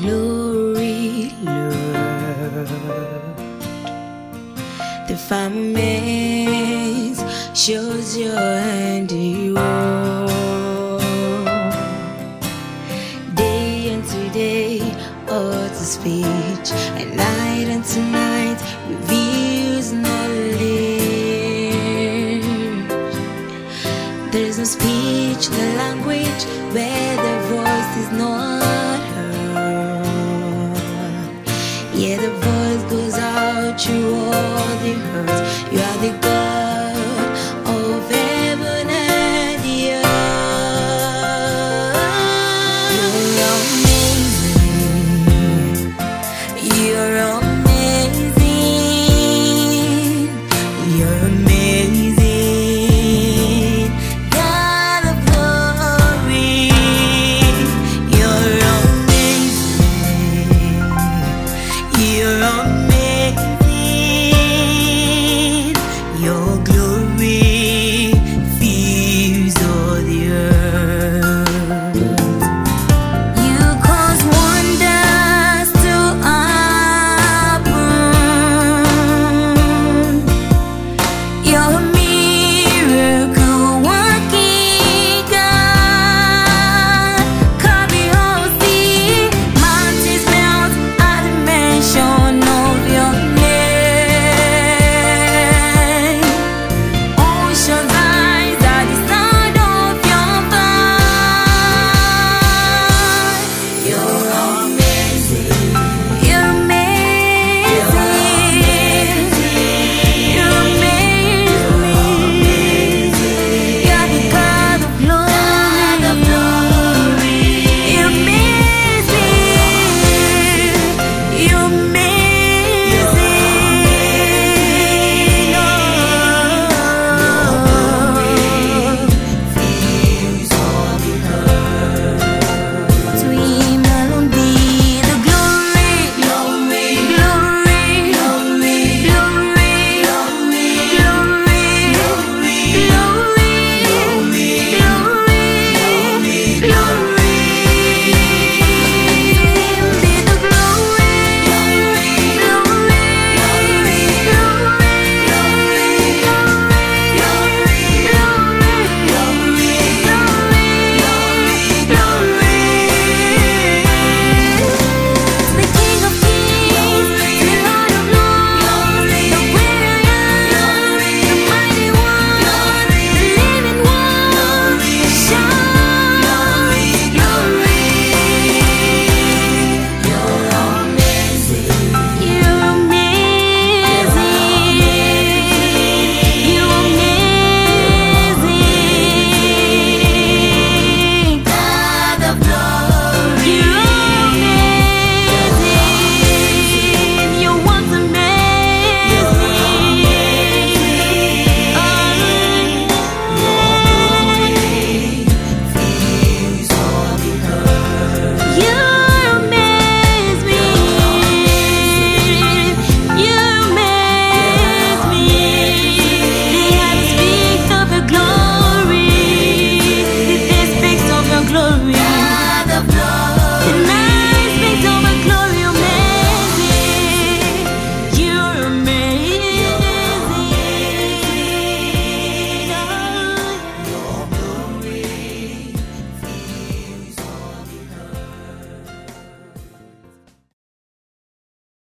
glory, Lord. The firmament shows your handiwork. Day unto day, or to speech, and night unto night reveals knowledge. There is no speech, no language where the voice is not through all the earth.